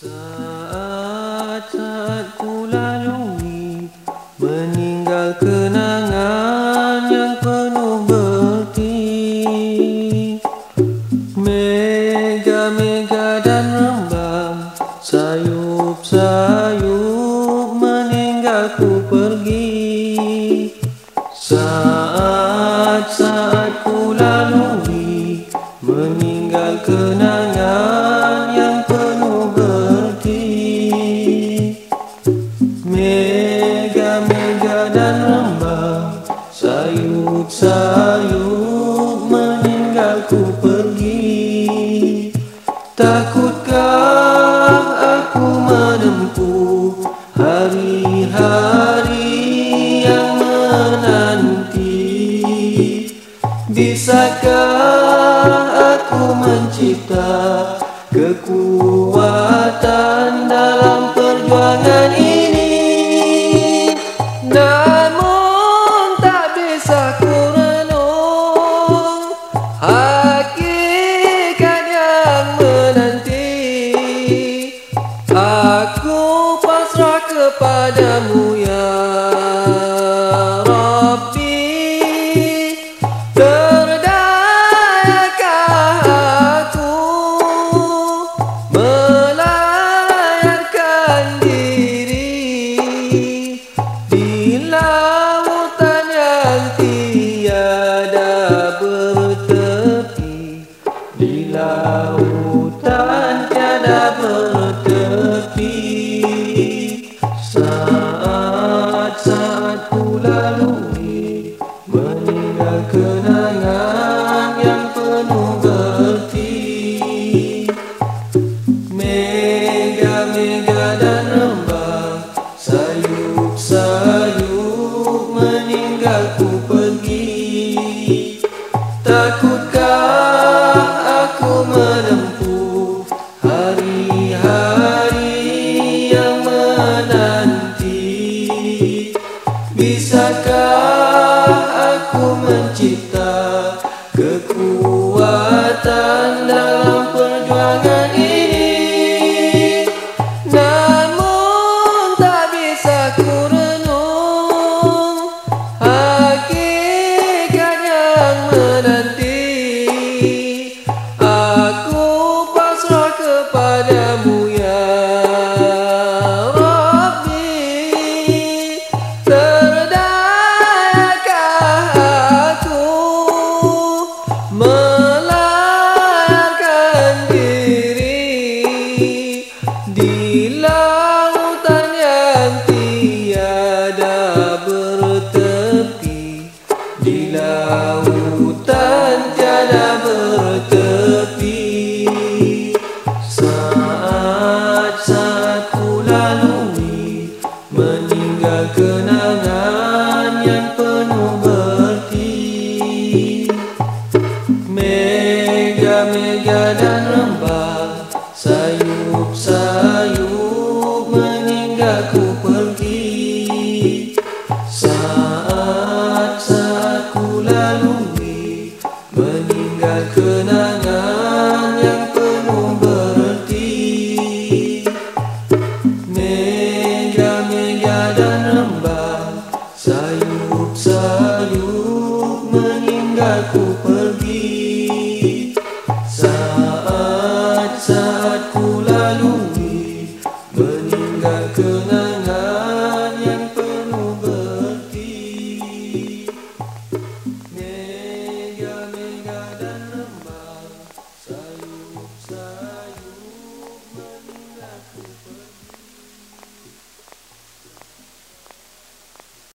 Saat-saat ku lalui Meninggal kenangan yang penuh bekti Mega-mega dan rembang Sayup-sayup meninggalku pergi. Saat Ayo meninggalku pergi. Takutkah aku menempuh hari-hari yang menanti? Bisakah aku mencipta kekuatan mega dan lembah Sayup-sayup meninggalku pergi. Saat-saat ku lalui meninggalku